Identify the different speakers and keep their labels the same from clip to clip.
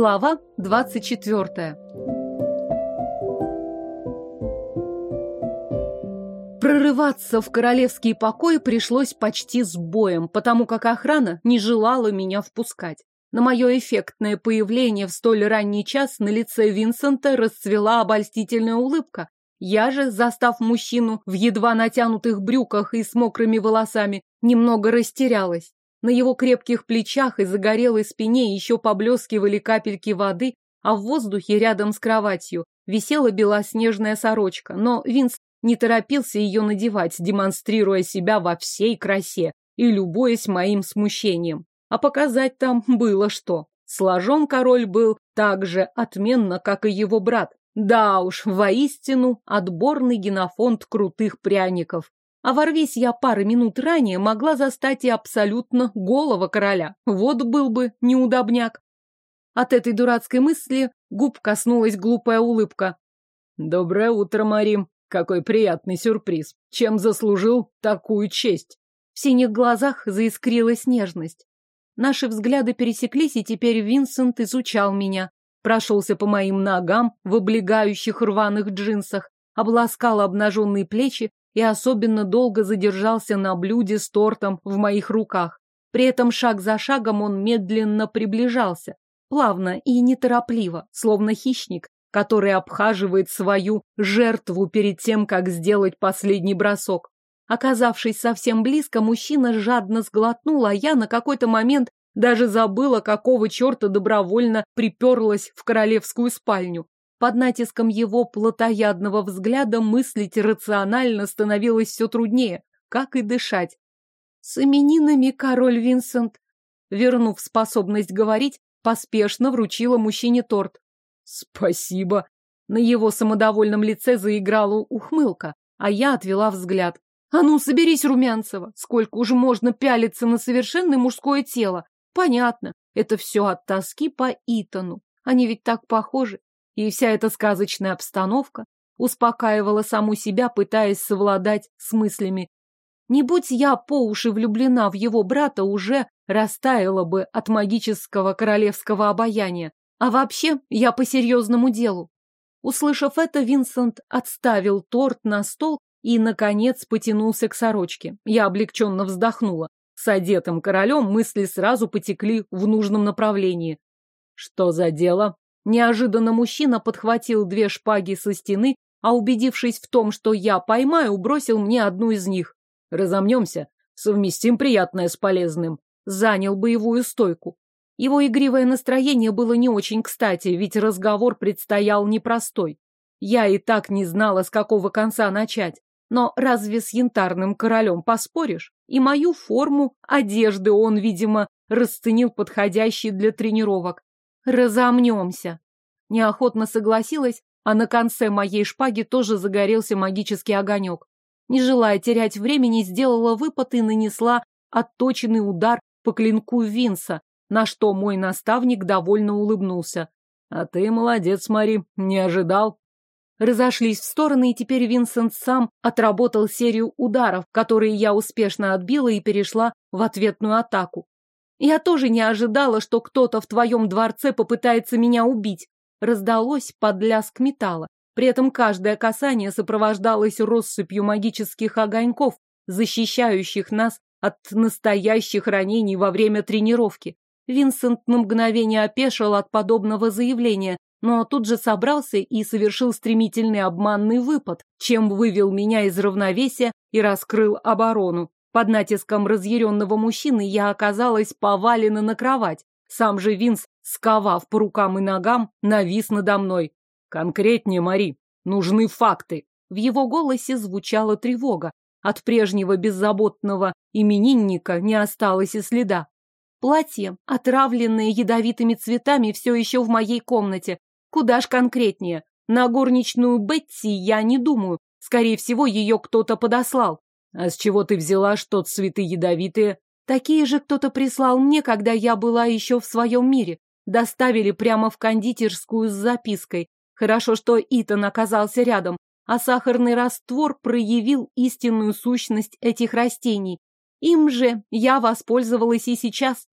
Speaker 1: Глава 24. Прорываться в королевские покои пришлось почти с боем, потому как охрана не желала меня впускать. На мое эффектное появление в столь ранний час на лице Винсента расцвела обольстительная улыбка. Я же, застав мужчину в едва натянутых брюках и с мокрыми волосами, немного растерялась. На его крепких плечах и загорелой спине еще поблескивали капельки воды, а в воздухе рядом с кроватью висела белоснежная сорочка, но Винс не торопился ее надевать, демонстрируя себя во всей красе и любуясь моим смущением. А показать там было что. Сложен король был так же отменно, как и его брат. Да уж, воистину, отборный генофонд крутых пряников. А ворвись я пары минут ранее, могла застать и абсолютно голого короля. Вот был бы неудобняк. От этой дурацкой мысли губ коснулась глупая улыбка. «Доброе утро, Марим. Какой приятный сюрприз. Чем заслужил такую честь?» В синих глазах заискрилась нежность. Наши взгляды пересеклись, и теперь Винсент изучал меня. Прошелся по моим ногам в облегающих рваных джинсах, обласкал обнаженные плечи, и особенно долго задержался на блюде с тортом в моих руках. При этом шаг за шагом он медленно приближался, плавно и неторопливо, словно хищник, который обхаживает свою жертву перед тем, как сделать последний бросок. Оказавшись совсем близко, мужчина жадно сглотнул, а я на какой-то момент даже забыла, какого черта добровольно приперлась в королевскую спальню. Под натиском его плотоядного взгляда мыслить рационально становилось все труднее, как и дышать. С именинами король Винсент, вернув способность говорить, поспешно вручила мужчине торт. Спасибо. На его самодовольном лице заиграла ухмылка, а я отвела взгляд. А ну, соберись, Румянцева, сколько уже можно пялиться на совершенное мужское тело. Понятно, это все от тоски по Итану. Они ведь так похожи и вся эта сказочная обстановка успокаивала саму себя, пытаясь совладать с мыслями. Не будь я по уши влюблена в его брата, уже растаяла бы от магического королевского обаяния. А вообще, я по серьезному делу. Услышав это, Винсент отставил торт на стол и, наконец, потянулся к сорочке. Я облегченно вздохнула. С одетым королем мысли сразу потекли в нужном направлении. «Что за дело?» Неожиданно мужчина подхватил две шпаги со стены, а убедившись в том, что я поймаю, бросил мне одну из них. Разомнемся, совместим приятное с полезным. Занял боевую стойку. Его игривое настроение было не очень кстати, ведь разговор предстоял непростой. Я и так не знала, с какого конца начать. Но разве с янтарным королем поспоришь? И мою форму одежды он, видимо, расценил подходящей для тренировок. Разомнемся. Неохотно согласилась, а на конце моей шпаги тоже загорелся магический огонек. Не желая терять времени, сделала выпад и нанесла отточенный удар по клинку Винса, на что мой наставник довольно улыбнулся. «А ты молодец, Мари, не ожидал?» Разошлись в стороны, и теперь Винсент сам отработал серию ударов, которые я успешно отбила и перешла в ответную атаку. Я тоже не ожидала, что кто-то в твоем дворце попытается меня убить. Раздалось под лязг металла. При этом каждое касание сопровождалось россыпью магических огоньков, защищающих нас от настоящих ранений во время тренировки. Винсент на мгновение опешил от подобного заявления, но тут же собрался и совершил стремительный обманный выпад, чем вывел меня из равновесия и раскрыл оборону. Под натиском разъяренного мужчины я оказалась повалена на кровать. Сам же Винс, сковав по рукам и ногам, навис надо мной. «Конкретнее, Мари, нужны факты». В его голосе звучала тревога. От прежнего беззаботного именинника не осталось и следа. Платье, отравленное ядовитыми цветами, все еще в моей комнате. Куда ж конкретнее. На горничную Бетти я не думаю. Скорее всего, ее кто-то подослал. А с чего ты взяла, что цветы ядовитые? Такие же кто-то прислал мне, когда я была еще в своем мире. Доставили прямо в кондитерскую с запиской. Хорошо, что Итан оказался рядом, а сахарный раствор проявил истинную сущность этих растений. Им же я воспользовалась и сейчас.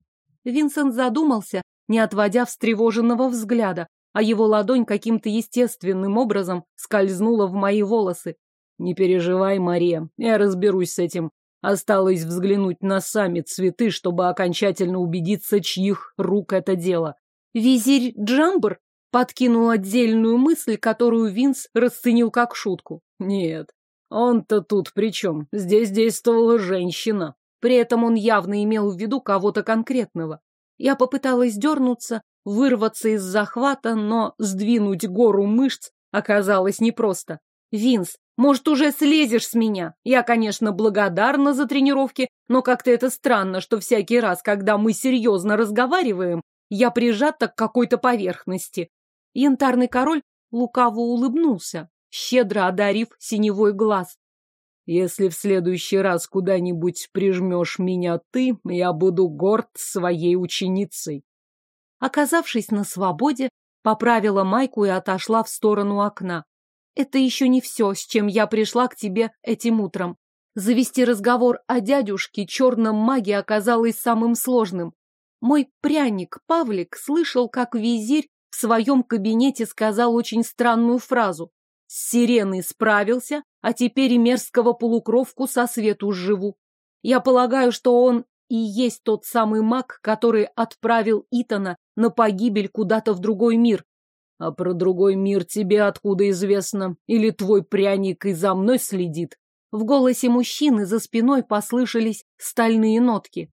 Speaker 1: Винсент задумался, не отводя встревоженного взгляда, а его ладонь каким-то естественным образом скользнула в мои волосы. «Не переживай, Мария, я разберусь с этим. Осталось взглянуть на сами цветы, чтобы окончательно убедиться, чьих рук это дело». «Визирь Джамбр?» подкинул отдельную мысль, которую Винс расценил как шутку.
Speaker 2: «Нет, он-то тут при чем? Здесь действовала женщина».
Speaker 1: При этом он явно имел в виду кого-то конкретного. Я попыталась дернуться, вырваться из захвата, но сдвинуть гору мышц оказалось непросто. «Винс, может, уже слезешь с меня? Я, конечно, благодарна за тренировки, но как-то это странно, что всякий раз, когда мы серьезно разговариваем, я прижата к какой-то поверхности». Янтарный король лукаво улыбнулся, щедро одарив синевой глаз.
Speaker 2: Если в следующий раз куда-нибудь прижмешь меня ты, я буду горд своей ученицей.
Speaker 1: Оказавшись на свободе, поправила майку и отошла в сторону окна. Это еще не все, с чем я пришла к тебе этим утром. Завести разговор о дядюшке черном маге оказалось самым сложным. Мой пряник Павлик слышал, как визирь в своем кабинете сказал очень странную фразу. С сиреной справился, а теперь и мерзкого полукровку со свету живу. Я полагаю, что он и есть тот самый маг, который отправил Итана на погибель куда-то в другой мир.
Speaker 2: А про другой мир тебе откуда известно? Или твой пряник и за мной следит?
Speaker 1: В голосе мужчины за спиной послышались стальные нотки.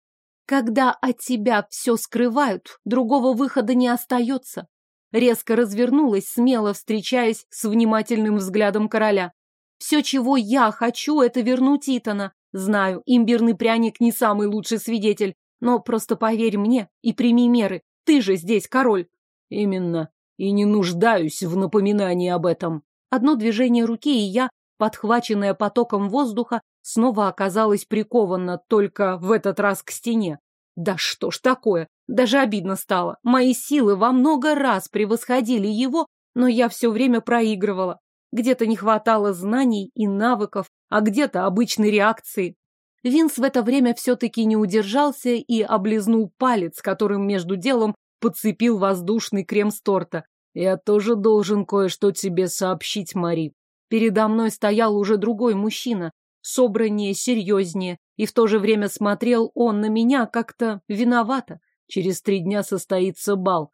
Speaker 1: Когда от тебя все скрывают, другого выхода не остается резко развернулась, смело встречаясь с внимательным взглядом короля. Все, чего я хочу, это вернуть Итана. Знаю, имбирный пряник не самый лучший свидетель, но просто поверь мне и прими меры. Ты же здесь король.
Speaker 2: Именно. И не нуждаюсь в напоминании об этом.
Speaker 1: Одно движение руки, и я, подхваченная потоком воздуха, снова оказалась прикована, только в этот раз к стене. Да что ж такое? Даже обидно стало. Мои силы во много раз превосходили его, но я все время проигрывала. Где-то не хватало знаний и навыков, а где-то обычной реакции. Винс в это время все-таки не удержался и облизнул палец, которым между делом подцепил воздушный крем с торта.
Speaker 2: «Я тоже должен кое-что тебе сообщить, Мари».
Speaker 1: Передо мной стоял уже другой мужчина, собраннее, серьезнее, и в то же время смотрел он на меня как-то виновато. Через три дня состоится бал.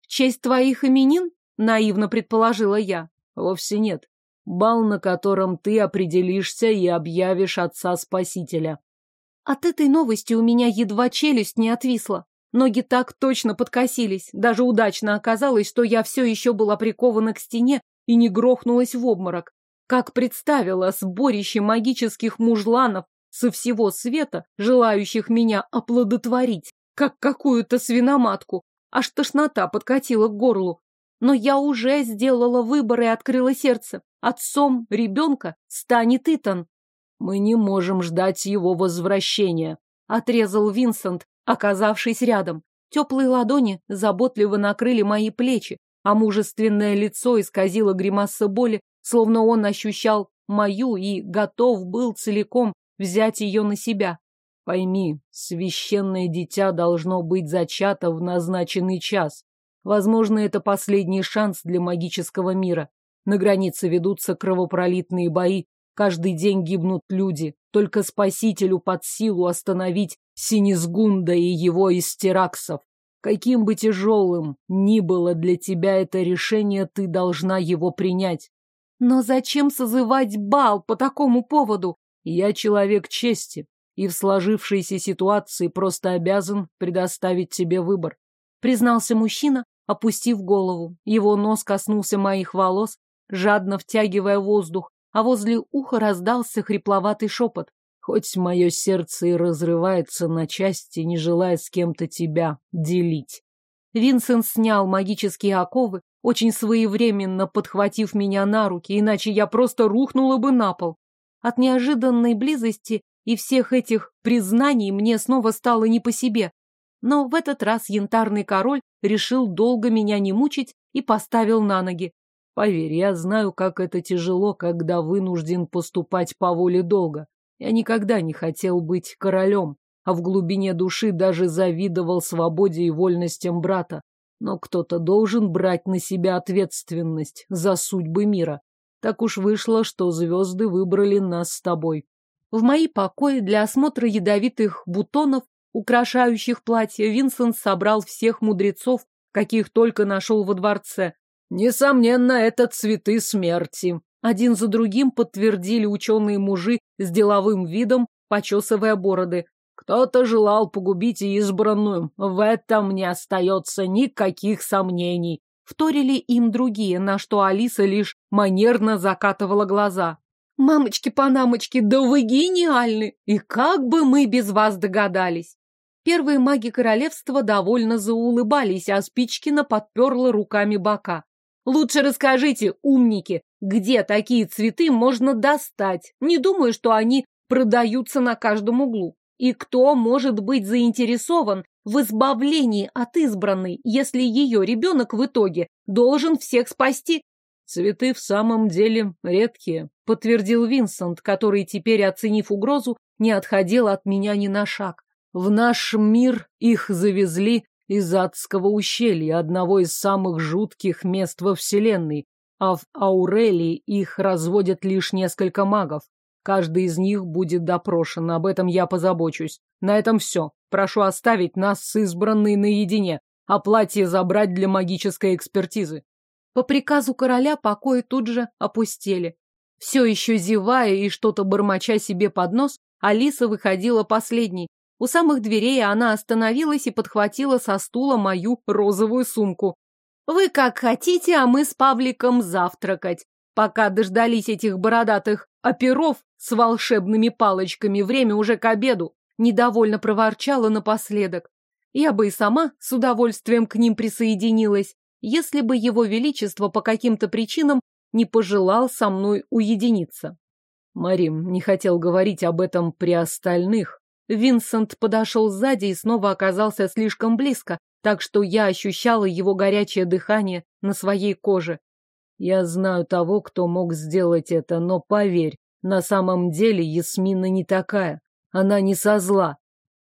Speaker 1: В честь твоих именин? Наивно предположила я.
Speaker 2: Вовсе нет. Бал, на котором ты определишься и объявишь отца-спасителя.
Speaker 1: От этой новости у меня едва челюсть не отвисла. Ноги так точно подкосились. Даже удачно оказалось, что я все еще была прикована к стене и не грохнулась в обморок. Как представила сборище магических мужланов со всего света, желающих меня оплодотворить, как какую-то свиноматку. Аж тошнота подкатила к горлу. Но я уже сделала выбор и открыла сердце. Отцом ребенка станет Итан.
Speaker 2: Мы не можем ждать его возвращения,
Speaker 1: отрезал Винсент, оказавшись рядом. Теплые ладони заботливо накрыли мои плечи, а мужественное лицо исказило гримаса боли, словно он ощущал мою и готов был целиком взять ее на себя.
Speaker 2: Пойми, священное дитя должно быть зачато в назначенный час. Возможно, это последний шанс для магического мира. На границе ведутся кровопролитные бои, каждый день гибнут люди. Только спасителю под силу остановить Синизгунда и его истераксов. Каким бы тяжелым ни было для тебя это решение, ты должна его принять.
Speaker 1: Но зачем созывать бал по такому поводу?
Speaker 2: Я человек чести и в сложившейся ситуации просто обязан предоставить тебе выбор.
Speaker 1: Признался мужчина, опустив голову. Его нос коснулся моих волос, жадно втягивая воздух, а возле уха раздался хрипловатый шепот.
Speaker 2: Хоть мое сердце и разрывается на части, не желая с кем-то тебя делить.
Speaker 1: Винсент снял магические оковы, очень своевременно подхватив меня на руки, иначе я просто рухнула бы на пол. От неожиданной близости и всех этих признаний мне снова стало не по себе. Но в этот раз янтарный король решил долго меня не мучить и поставил на ноги.
Speaker 2: Поверь, я знаю, как это тяжело, когда вынужден поступать по воле долга. Я никогда не хотел быть королем. а в глубине души даже завидовал свободе и вольностям брата. Но кто-то должен брать на себя ответственность за судьбы мира. Так уж вышло, что звезды выбрали нас с тобой.
Speaker 1: В мои покои для осмотра ядовитых бутонов, украшающих платье, Винсент собрал всех мудрецов, каких только нашел во дворце.
Speaker 2: Несомненно, это цветы смерти.
Speaker 1: Один за другим подтвердили ученые мужи с деловым видом, почесывая бороды.
Speaker 2: Кто-то желал погубить избранную. В этом не остается никаких сомнений.
Speaker 1: Вторили им другие, на что Алиса лишь манерно закатывала глаза. «Мамочки-панамочки, да вы гениальны! И как бы мы без вас догадались!» Первые маги королевства довольно заулыбались, а Спичкина подперла руками бока. «Лучше расскажите, умники, где такие цветы можно достать? Не думаю, что они продаются на каждом углу. И кто может быть заинтересован в избавлении от избранной, если ее ребенок в итоге должен всех спасти?
Speaker 2: Цветы в самом деле редкие, подтвердил Винсент, который теперь, оценив угрозу, не отходил от меня ни на шаг. В наш мир их завезли из адского ущелья, одного из самых жутких мест во Вселенной, а в Аурелии их разводят лишь несколько магов. Каждый из них будет допрошен, об этом я позабочусь. На этом все. Прошу оставить нас с избранной наедине, а платье забрать для магической экспертизы.
Speaker 1: По приказу короля покои тут же опустели. Все еще зевая и что-то бормоча себе под нос, Алиса выходила последней. У самых дверей она остановилась и подхватила со стула мою розовую сумку. «Вы как хотите, а мы с Павликом завтракать. Пока дождались этих бородатых оперов с волшебными палочками, время уже к обеду, недовольно проворчала напоследок. Я бы и сама с удовольствием к ним присоединилась, если бы его величество по каким-то причинам не пожелал со мной уединиться.
Speaker 2: Марим не хотел говорить об этом при остальных.
Speaker 1: Винсент подошел сзади и снова оказался слишком близко, так что я ощущала его горячее дыхание на своей коже.
Speaker 2: Я знаю того, кто мог сделать это, но поверь, на самом деле Ясмина не такая. Она не со зла.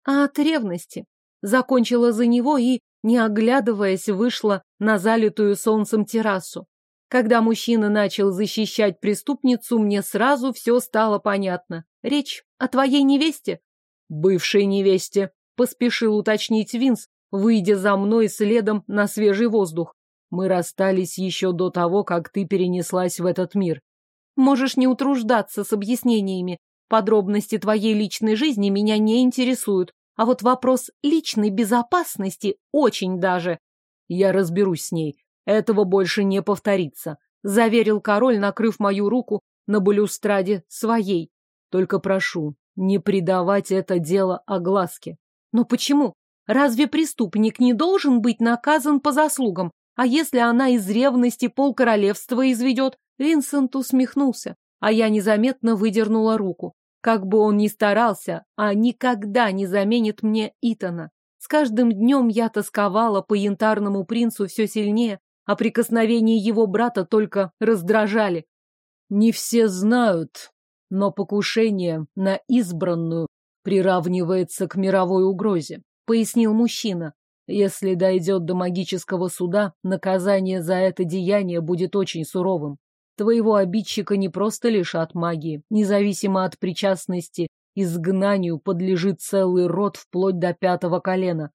Speaker 1: А от ревности. Закончила за него и, не оглядываясь, вышла на залитую солнцем террасу. Когда мужчина начал защищать преступницу, мне сразу все стало понятно. Речь о твоей невесте?
Speaker 2: Бывшей невесте, поспешил уточнить Винс, выйдя за мной следом на свежий воздух. Мы расстались еще до того, как ты перенеслась в этот мир.
Speaker 1: Можешь не утруждаться с объяснениями. Подробности твоей личной жизни меня не интересуют. А вот вопрос личной безопасности очень даже.
Speaker 2: Я разберусь с ней. Этого больше не повторится. Заверил король, накрыв мою руку на балюстраде своей. Только прошу, не придавать это дело огласке.
Speaker 1: Но почему? Разве преступник не должен быть наказан по заслугам? А если она из ревности полкоролевства изведет? Винсент усмехнулся, а я незаметно выдернула руку. Как бы он ни старался, а никогда не заменит мне Итана. С каждым днем я тосковала по янтарному принцу все сильнее, а прикосновения его брата только раздражали.
Speaker 2: Не все знают, но покушение на избранную приравнивается к мировой угрозе, пояснил мужчина. Если дойдет до магического суда, наказание за это деяние будет очень суровым. Твоего обидчика не просто лишат магии, независимо от причастности, изгнанию подлежит целый род вплоть до пятого колена.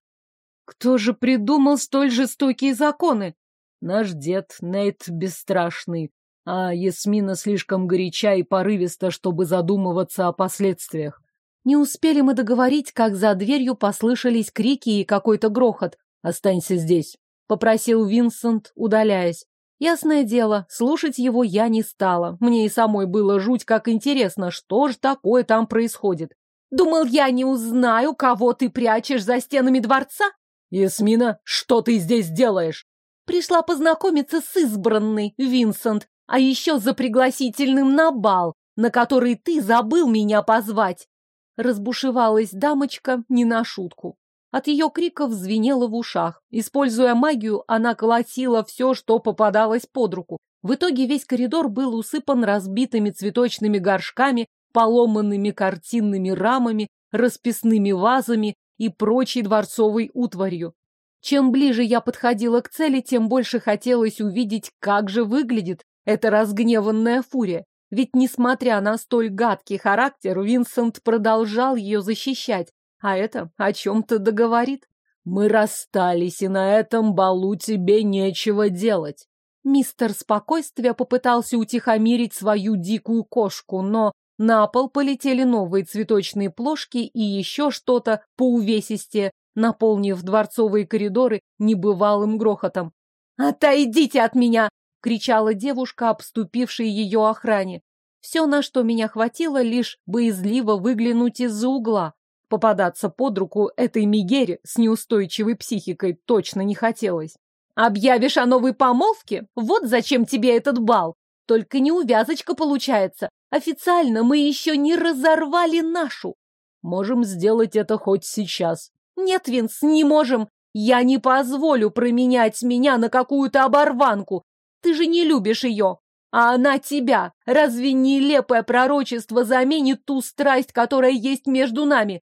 Speaker 1: Кто же придумал столь жестокие законы?
Speaker 2: Наш дед Нейт Бесстрашный, а Ясмина слишком горяча и порывиста, чтобы задумываться о последствиях.
Speaker 1: Не успели мы договорить, как за дверью послышались крики и какой-то грохот.
Speaker 2: «Останься здесь», — попросил Винсент, удаляясь.
Speaker 1: Ясное дело, слушать его я не стала. Мне и самой было жуть как интересно, что же такое там происходит. Думал, я не узнаю, кого ты прячешь за стенами дворца?
Speaker 2: Ясмина, что ты здесь делаешь?
Speaker 1: Пришла познакомиться с избранной, Винсент, а еще за пригласительным на бал, на который ты забыл меня позвать. Разбушевалась дамочка не на шутку. От ее криков звенело в ушах. Используя магию, она колотила все, что попадалось под руку. В итоге весь коридор был усыпан разбитыми цветочными горшками, поломанными картинными рамами, расписными вазами и прочей дворцовой утварью. Чем ближе я подходила к цели, тем больше хотелось увидеть, как же выглядит эта разгневанная фурия. Ведь, несмотря на столь гадкий характер, Винсент продолжал ее защищать, а это о чем-то договорит. Мы расстались, и на этом балу тебе нечего делать. Мистер Спокойствия попытался утихомирить свою дикую кошку, но на пол полетели новые цветочные плошки и еще что-то поувесистее, наполнив дворцовые коридоры небывалым грохотом. «Отойдите от меня!» — кричала девушка, обступившая ее охране. Все, на что меня хватило, лишь боязливо выглянуть из-за угла. Попадаться под руку этой Мигере с неустойчивой психикой точно не хотелось. «Объявишь о новой помолвке? Вот зачем тебе этот бал! Только не увязочка получается. Официально мы еще не разорвали нашу.
Speaker 2: Можем сделать это хоть сейчас.
Speaker 1: Нет, Винс, не можем. Я не позволю променять меня на какую-то оборванку. Ты же не любишь ее. А она тебя. Разве нелепое пророчество заменит ту страсть, которая есть между нами?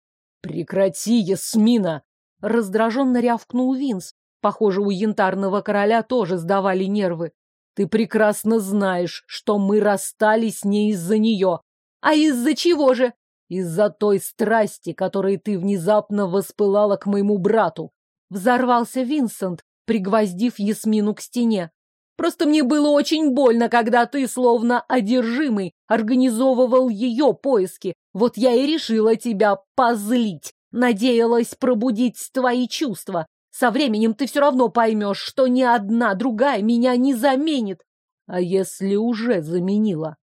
Speaker 2: Прекрати, Ясмина! Раздраженно рявкнул Винс. Похоже, у янтарного короля тоже сдавали нервы. Ты прекрасно знаешь, что мы расстались не из-за нее.
Speaker 1: А из-за чего же?
Speaker 2: Из-за той страсти, которой ты внезапно воспылала к моему брату.
Speaker 1: Взорвался Винсент, пригвоздив Ясмину к стене. Просто мне было очень больно, когда ты, словно одержимый, организовывал ее поиски. Вот я и решила тебя позлить. Надеялась пробудить твои чувства. Со временем ты все равно поймешь, что ни одна другая меня не заменит.
Speaker 2: А если уже заменила?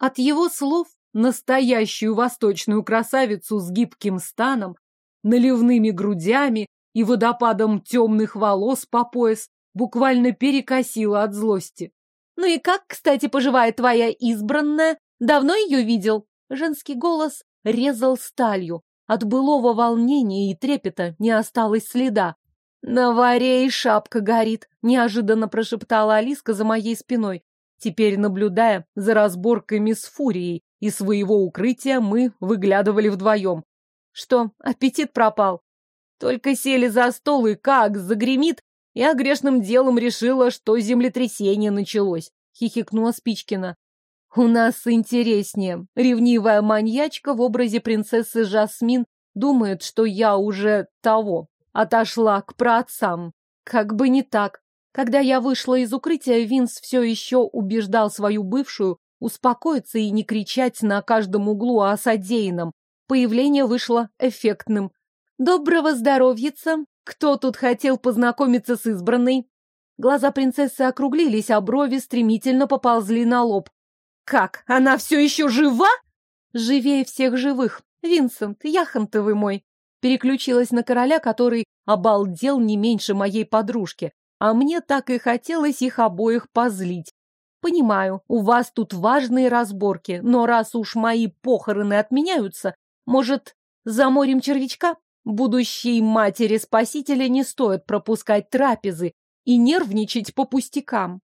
Speaker 1: От его слов настоящую восточную красавицу с гибким станом, наливными грудями и водопадом темных волос по пояс буквально перекосила от злости. «Ну и как, кстати, поживает твоя избранная? Давно ее видел?» Женский голос резал сталью. От былого волнения и трепета не осталось следа. «На варе и шапка горит», — неожиданно прошептала Алиска за моей спиной. Теперь, наблюдая за разборками с Фурией, из своего укрытия мы выглядывали вдвоем. Что, аппетит пропал? Только сели за стол и как загремит, я грешным делом решила, что землетрясение началось, хихикнула Спичкина. У нас интереснее. Ревнивая маньячка в образе принцессы Жасмин думает, что я уже того, отошла к праотцам. Как бы не так. Когда я вышла из укрытия, Винс все еще убеждал свою бывшую успокоиться и не кричать на каждом углу о содеянном. Появление вышло эффектным. «Доброго здоровьица! Кто тут хотел познакомиться с избранной?» Глаза принцессы округлились, а брови стремительно поползли на лоб. «Как? Она все еще жива?» «Живее всех живых. Винсент, яхонтовый мой!» Переключилась на короля, который обалдел не меньше моей подружки, а мне так и хотелось их обоих позлить. Понимаю, у вас тут важные разборки, но раз уж мои похороны отменяются, может, заморим червячка? Будущей матери-спасителя не стоит пропускать трапезы и нервничать по пустякам.